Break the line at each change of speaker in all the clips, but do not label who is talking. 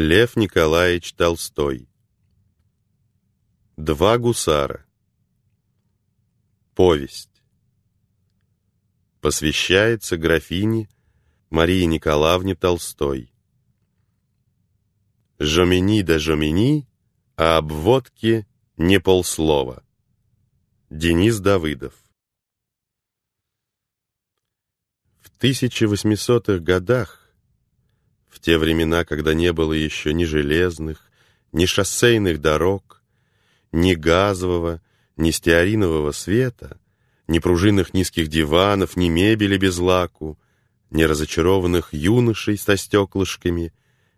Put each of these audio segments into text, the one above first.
Лев Николаевич Толстой. Два гусара. Повесть. Посвящается графине Марии Николаевне Толстой. Жомини да жомини, а об водке не полслова. Денис Давыдов. В 1800-х годах в те времена, когда не было еще ни железных, ни шоссейных дорог, ни газового, ни стеаринового света, ни пружинных низких диванов, ни мебели без лаку, ни разочарованных юношей со стеклышками,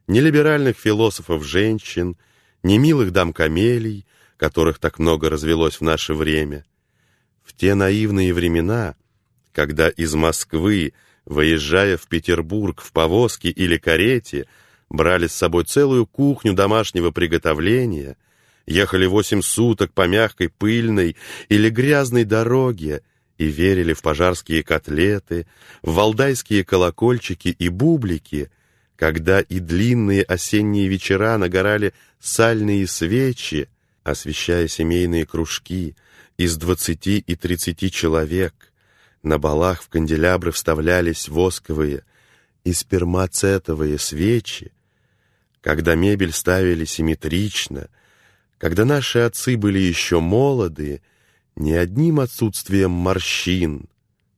ни либеральных философов-женщин, ни милых дам-камелий, которых так много развелось в наше время. В те наивные времена, когда из Москвы выезжая в Петербург в повозке или карете, брали с собой целую кухню домашнего приготовления, ехали восемь суток по мягкой, пыльной или грязной дороге и верили в пожарские котлеты, в валдайские колокольчики и бублики, когда и длинные осенние вечера нагорали сальные свечи, освещая семейные кружки из двадцати и тридцати человек, на балах в канделябры вставлялись восковые и спермацетовые свечи, когда мебель ставили симметрично, когда наши отцы были еще молоды, ни одним отсутствием морщин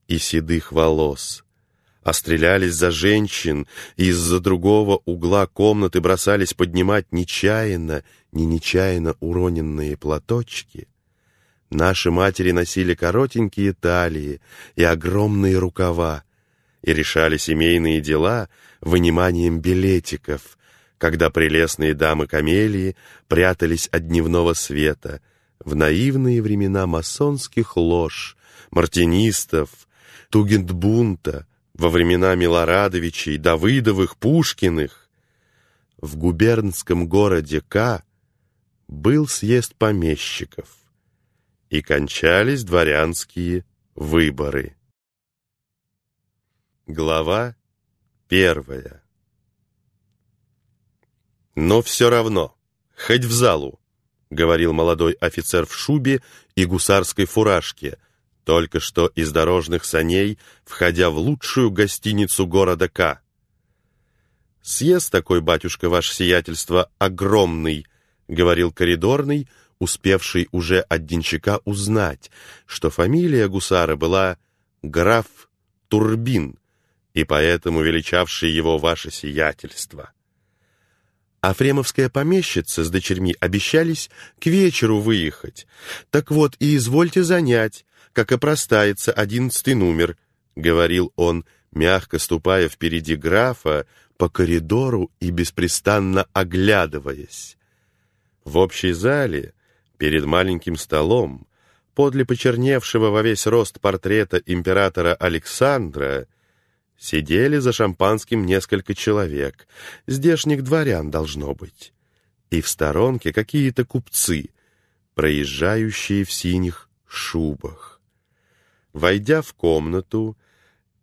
и седых волос, а стрелялись за женщин и из-за другого угла комнаты бросались поднимать нечаянно, не нечаянно уроненные платочки, Наши матери носили коротенькие талии и огромные рукава и решали семейные дела выниманием билетиков, когда прелестные дамы камелии прятались от дневного света в наивные времена масонских лож, мартинистов, тугендбунта, во времена Милорадовичей, Давыдовых, Пушкиных. В губернском городе К был съезд помещиков и кончались дворянские выборы. Глава первая «Но все равно, хоть в залу», — говорил молодой офицер в шубе и гусарской фуражке, только что из дорожных саней, входя в лучшую гостиницу города К. «Съезд такой, батюшка, ваше сиятельство, огромный», — говорил коридорный, — успевший уже от денщика узнать, что фамилия гусара была граф Турбин, и поэтому величавший его ваше сиятельство. А фремовская помещица с дочерьми обещались к вечеру выехать. Так вот, и извольте занять, как и простается одиннадцатый номер, — говорил он, мягко ступая впереди графа по коридору и беспрестанно оглядываясь. В общей зале Перед маленьким столом, подле почерневшего во весь рост портрета императора Александра, сидели за шампанским несколько человек, здешних дворян должно быть, и в сторонке какие-то купцы, проезжающие в синих шубах. Войдя в комнату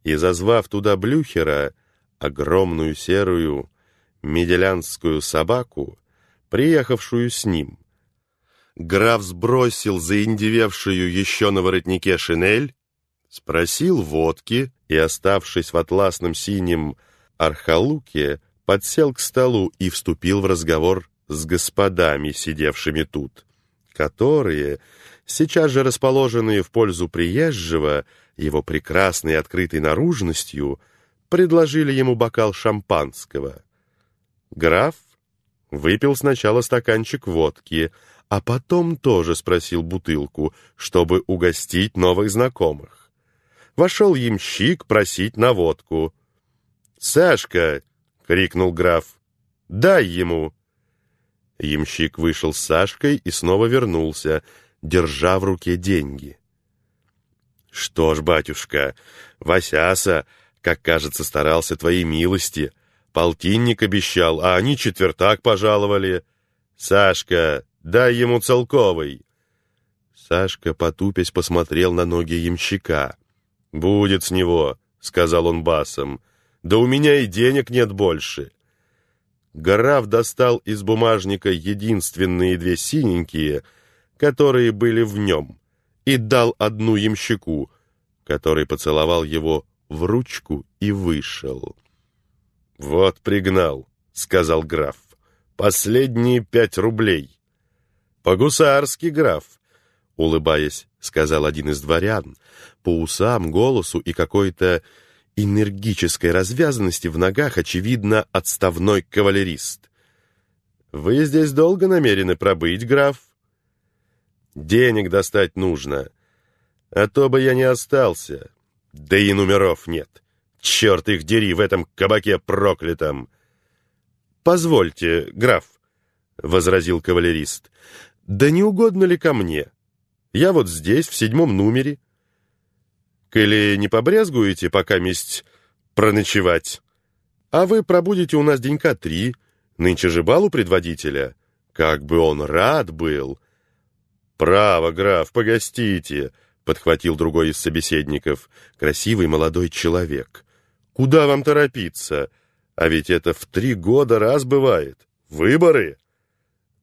и зазвав туда Блюхера, огромную серую меделянскую собаку, приехавшую с ним, Граф сбросил заиндевевшую еще на воротнике шинель, спросил водки и, оставшись в атласном синем архалуке, подсел к столу и вступил в разговор с господами, сидевшими тут, которые, сейчас же расположенные в пользу приезжего, его прекрасной открытой наружностью, предложили ему бокал шампанского. Граф выпил сначала стаканчик водки, а потом тоже спросил бутылку, чтобы угостить новых знакомых. Вошел ямщик просить на водку. «Сашка!» — крикнул граф. «Дай ему!» Ямщик вышел с Сашкой и снова вернулся, держа в руке деньги. «Что ж, батюшка, Васяса, как кажется, старался твоей милости. Полтинник обещал, а они четвертак пожаловали. Сашка, Дай ему целковый!» Сашка, потупясь, посмотрел на ноги ямщика. «Будет с него», — сказал он басом. «Да у меня и денег нет больше». граф достал из бумажника единственные две синенькие, которые были в нем, и дал одну ямщику, который поцеловал его в ручку и вышел. «Вот пригнал», — сказал граф, — «последние пять рублей». «По-гусарски, граф», — улыбаясь, сказал один из дворян, по усам, голосу и какой-то энергической развязанности в ногах, очевидно, отставной кавалерист. «Вы здесь долго намерены пробыть, граф?» «Денег достать нужно, а то бы я не остался. Да и номеров нет. Черт их дери в этом кабаке проклятом!» «Позвольте, граф», — возразил кавалерист, — «да не угодно ли ко мне? Я вот здесь, в седьмом номере». Коли не побрезгуете пока месть проночевать, а вы пробудете у нас денька три, нынче же бал у предводителя. Как бы он рад был!» «Право, граф, погостите!» — подхватил другой из собеседников, красивый молодой человек. «Куда вам торопиться? А ведь это в три года раз бывает. Выборы!»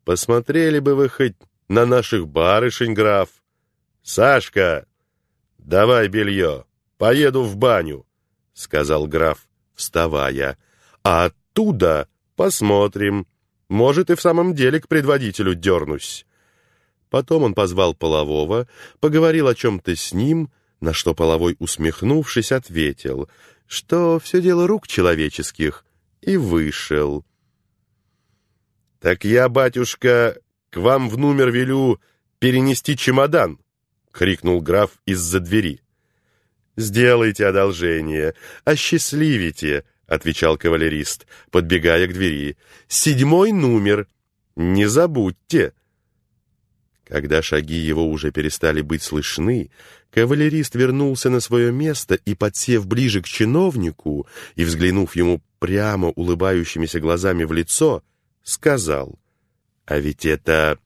«Посмотрели бы вы хоть на наших барышень, граф!» «Сашка, «Давай белье, поеду в баню», — сказал граф, вставая. «А оттуда посмотрим. Может, и в самом деле к предводителю дернусь». Потом он позвал Полового, поговорил о чем-то с ним, на что Половой, усмехнувшись, ответил, что все дело рук человеческих, и вышел. «Так я, батюшка, к вам в номер велю перенести чемодан», — крикнул граф из-за двери. «Сделайте одолжение, осчастливите», — отвечал кавалерист, подбегая к двери. «Седьмой номер. Не забудьте». Когда шаги его уже перестали быть слышны, кавалерист вернулся на свое место и, подсев ближе к чиновнику и взглянув ему прямо улыбающимися глазами в лицо, сказал, «А ведь это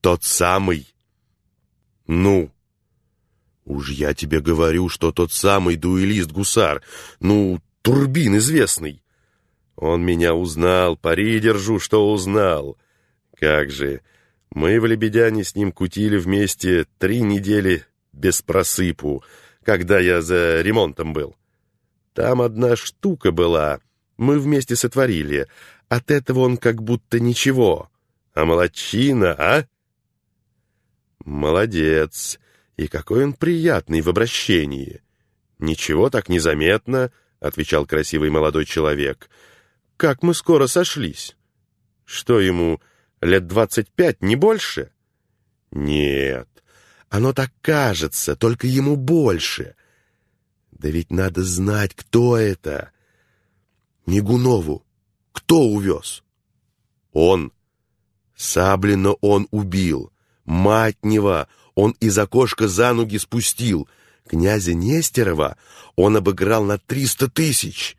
тот самый». «Ну, «Уж я тебе говорю, что тот самый дуэлист-гусар, ну, Турбин известный. Он меня узнал, пари держу, что узнал. Как же, мы в Лебедяне с ним кутили вместе три недели без просыпу, когда я за ремонтом был. Там одна штука была, мы вместе сотворили, от этого он как будто ничего. А молодчина, а?» «Молодец!» И какой он приятный в обращении. Ничего так незаметно, отвечал красивый молодой человек. Как мы скоро сошлись. Что ему, лет двадцать пять, не больше? Нет, оно так кажется, только ему больше. Да ведь надо знать, кто это. Мигунову кто увез? Он. Саблина он убил. Матнева он из окошка за ноги спустил. Князя Нестерова он обыграл на триста тысяч.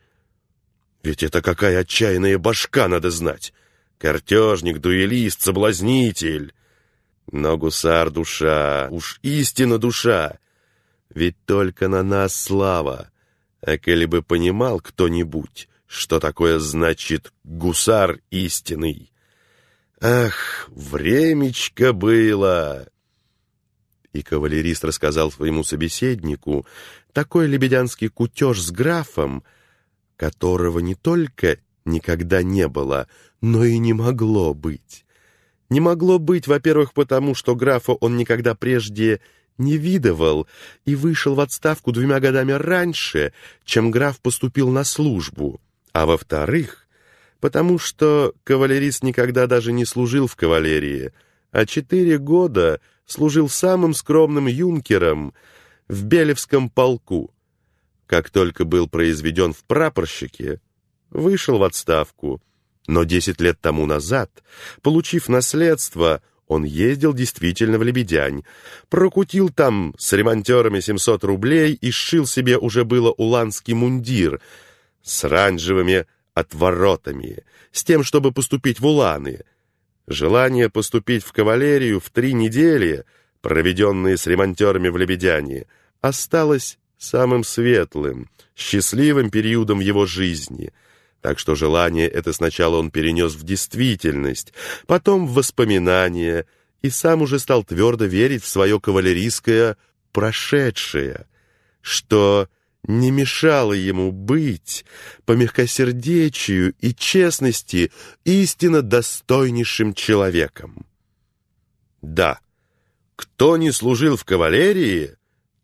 Ведь это какая отчаянная башка, надо знать. Картежник, дуэлист, соблазнитель. Но гусар душа, уж истина душа. Ведь только на нас слава. А коли бы понимал кто-нибудь, что такое значит гусар истинный. Ах, времечко было! и кавалерист рассказал своему собеседнику такой лебедянский кутеж с графом, которого не только никогда не было, но и не могло быть. Не могло быть, во-первых, потому что графа он никогда прежде не видывал и вышел в отставку двумя годами раньше, чем граф поступил на службу, а во-вторых, потому что кавалерист никогда даже не служил в кавалерии, а четыре года служил самым скромным юнкером в Белевском полку. Как только был произведен в прапорщике, вышел в отставку. Но десять лет тому назад, получив наследство, он ездил действительно в Лебедянь, прокутил там с ремонтерами 700 рублей и сшил себе уже было уланский мундир с оранжевыми отворотами, с тем, чтобы поступить в Уланы — Желание поступить в кавалерию в три недели, проведенные с ремонтерами в Лебедяне, осталось самым светлым, счастливым периодом его жизни. Так что желание это сначала он перенес в действительность, потом в воспоминания, и сам уже стал твердо верить в свое кавалерийское прошедшее, что не мешало ему быть по мягкосердечию и честности истинно достойнейшим человеком. Да, кто не служил в кавалерии,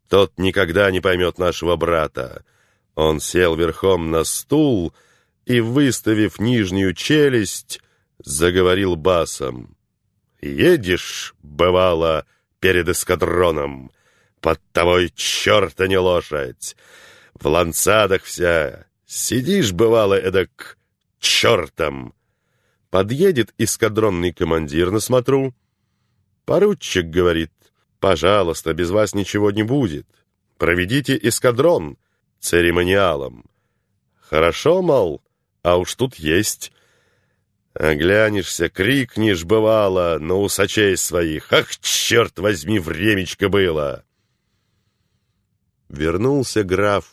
тот никогда не поймет нашего брата. Он сел верхом на стул и, выставив нижнюю челюсть, заговорил басом. «Едешь, бывало, перед эскадроном, под тобой черта не лошадь, в ланцадах вся, сидишь, бывало, эдак чертом». Подъедет эскадронный командир на смотру. Поручик говорит, «Пожалуйста, без вас ничего не будет. Проведите эскадрон церемониалом». «Хорошо, мол, а уж тут есть». Оглянешься, крикнешь, бывало, на усачей своих. Ах, черт возьми, времечко было! Вернулся граф,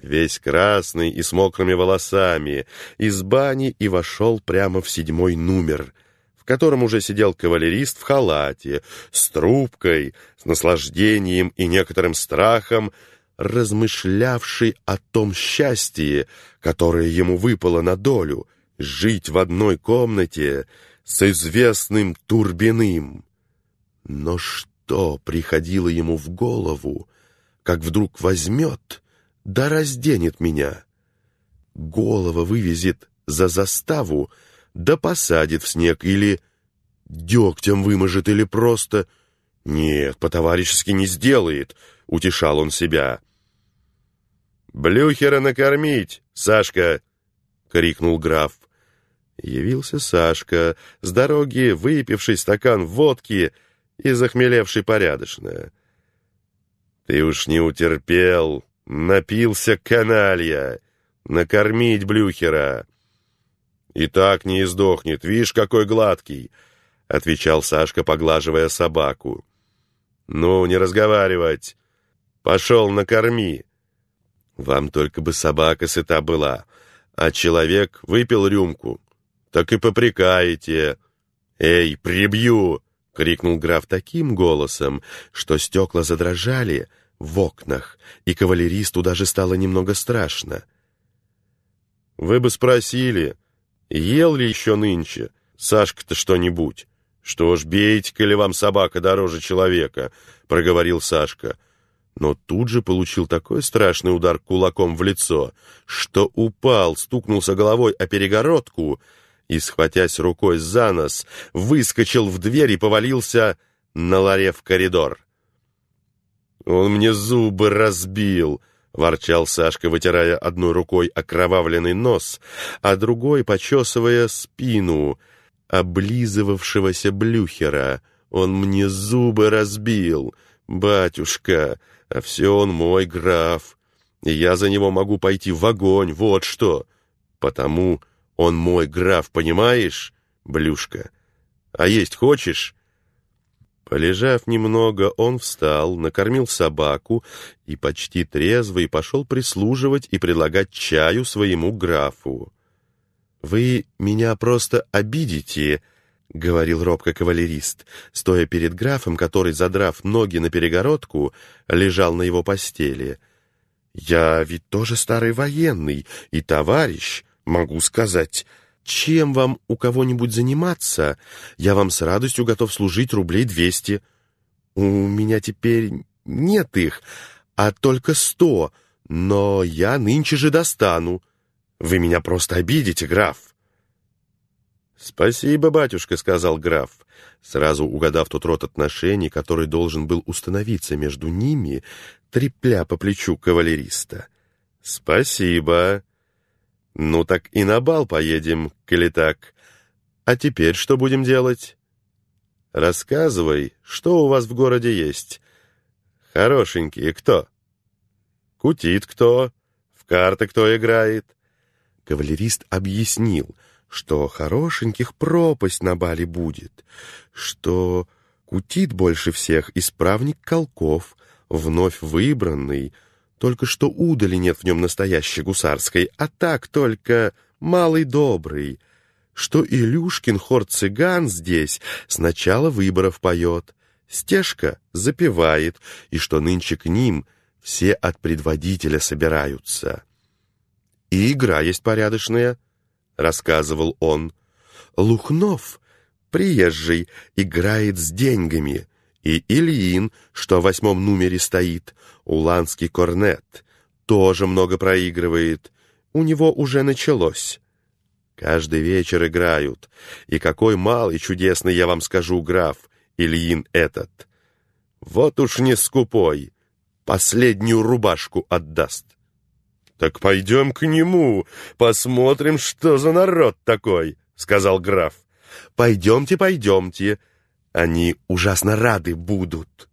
весь красный и с мокрыми волосами, из бани и вошел прямо в седьмой номер, в котором уже сидел кавалерист в халате, с трубкой, с наслаждением и некоторым страхом, размышлявший о том счастье, которое ему выпало на долю — жить в одной комнате с известным Турбиным. Но что приходило ему в голову, как вдруг возьмет да разденет меня? Голова вывезет за заставу, да посадит в снег или дегтем выможет, или просто... Нет, по-товарищески не сделает, утешал он себя. «Блюхера накормить, Сашка!» — крикнул граф. Явился Сашка, с дороги выпивший стакан водки и захмелевший порядочно. «Ты уж не утерпел, напился каналья, накормить Блюхера!» «И так не издохнет, видишь, какой гладкий!» — отвечал Сашка, поглаживая собаку. «Ну, не разговаривать! Пошел, накорми!» «Вам только бы собака сыта была, а человек выпил рюмку, так и попрекаете. Эй, прибью!» — крикнул граф таким голосом, что стекла задрожали в окнах, и кавалеристу даже стало немного страшно. «Вы бы спросили, ел ли еще нынче Сашка-то что-нибудь? Что ж, бейте-ка ли вам собака дороже человека?» — проговорил Сашка. Но тут же получил такой страшный удар кулаком в лицо, что упал, стукнулся головой о перегородку — и, схватясь рукой за нос, выскочил в дверь и повалился на ларе в коридор. «Он мне зубы разбил!» — ворчал Сашка, вытирая одной рукой окровавленный нос, а другой почесывая спину облизывавшегося блюхера. «Он мне зубы разбил! Батюшка, а все он мой граф, и я за него могу пойти в огонь, вот что! Потому он мой граф, понимаешь, Блюшка? А есть хочешь?» Полежав немного, он встал, накормил собаку и почти трезвый пошел прислуживать и предлагать чаю своему графу. «Вы меня просто обидите», — говорил робко кавалерист, стоя перед графом, который, задрав ноги на перегородку, лежал на его постели. «Я ведь тоже старый военный и товарищ, могу сказать, чем вам у кого-нибудь заниматься, я вам с радостью готов служить рублей двести. У меня теперь нет их, а только сто, но я нынче же достану. Вы меня просто обидите, граф». «Спасибо, батюшка», — сказал граф, сразу угадав тот род отношений, который должен был установиться между ними, трепля по плечу кавалериста. «Спасибо. «Ну так и на бал поедем, коли так. А теперь что будем делать?» «Рассказывай, что у вас в городе есть?» «Хорошенькие кто?» «Кутит кто? В карты кто играет?» Кавалерист объяснил, что хорошеньких пропасть на бале будет, что кутит больше всех исправник Колков, вновь выбранный, только что удали нет в нем настоящей гусарской, а так только малый добрый, что Илюшкин хор-цыган здесь сначала выборов поет, стежка запевает, и что нынче к ним все от предводителя собираются. И игра есть порядочная, — рассказывал он. Лухнов, приезжий, играет с деньгами, и Ильин, что в восьмом номере стоит, уланский корнет, тоже много проигрывает. У него уже началось. Каждый вечер играют. И какой малый чудесный, я вам скажу, граф, Ильин этот. Вот уж не скупой, последнюю рубашку отдаст. «Так пойдем к нему, посмотрим, что за народ такой», — сказал граф. «Пойдемте, пойдемте, они ужасно рады будут».